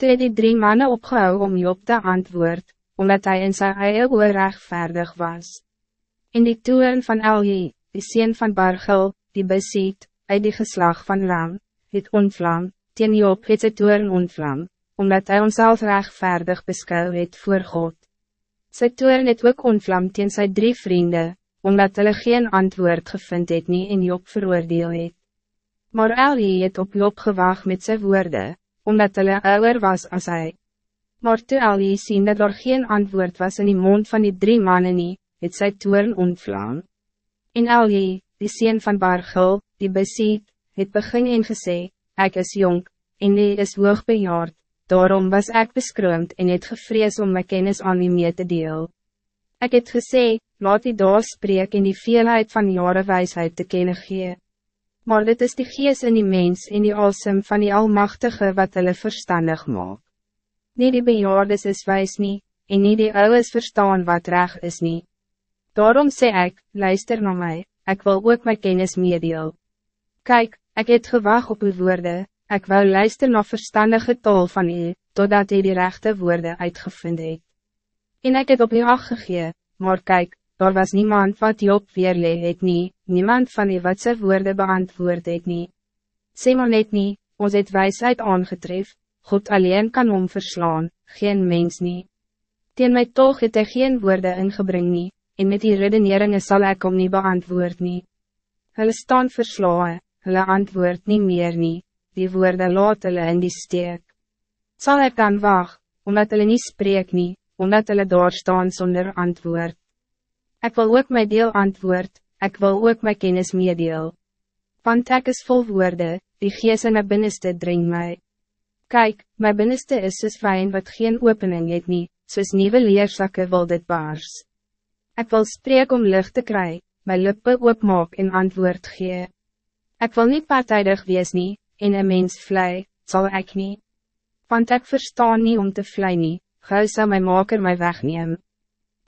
Toe het die drie mannen opgehou om Job te antwoord, omdat hij in zijn eie oor rechtvaardig was. In die toeren van Elje, die sien van Bargel, die besiet, uit die geslag van Ram, het ontvlam, teen Job het sy toeren ontvlam, omdat hij onszelf rechtvaardig beskou het voor God. Sy toeren het ook ontvlam teen sy drie vrienden, omdat hulle geen antwoord gevind het nie en Job veroordeel het. Maar Elje het op Job gewacht met zijn woorden, omdat hulle ouder was als hij. Maar toe Elje sien dat er geen antwoord was in die mond van die drie mannen nie, het sy toeren ontvlam. En Elje, die sien van Bargel, die besiet, het begin en gesê, ek is jong, en die is hoogbejaard, daarom was ik beskroomd en het gevrees om my kennis aan die mee te deel. Ik het gesê, laat die daar spreek in die veelheid van jare wijsheid te kennen gee. Maar dit is die gees in die mens en die alsem van die Almachtige wat hulle verstandig maak. Nie die bejaardes is wijs nie, en nie die ouwes verstaan wat reg is nie. Daarom sê ik, luister naar mij, ik wil ook my kennis meedeel. Kijk, ik het gewag op uw woorden, ik wil luister naar verstandige tol van u, totdat u die rechte woorden uitgevind het. En ik het op u gegee, maar kijk, daar was niemand wat Job weerlee het nie, niemand van die wat sy woorde beantwoord het nie. Sê maar net nie, ons het wijsheid aangetref, God alleen kan om verslaan, geen mens nie. Teen my toch het hy geen woorde ingebring nie, en met die redeneringen zal ik om nie beantwoord nie. Hulle staan verslaan, hulle antwoord nie meer nie, die woorde laat hulle in die steek. Zal ik dan wacht, omdat hulle nie spreek nie, omdat hulle daar staan zonder antwoord. Ik wil ook mijn deel antwoord, ik wil ook mijn kennis meedeel. Want ek is vol woorde, die gees in my binneste dring my. Kijk, mijn binneste is soos wijn wat geen opening het nie, soos nieuwe leersakke wil dit baars. Ik wil spreek om lucht te kry, my lippe oopmaak en antwoord gee. Ik wil niet partijdig wees nie, en een mens vlei, zal ik niet. Want ik verstaan niet om te vlei nie, gauw sal my maker my wegneem.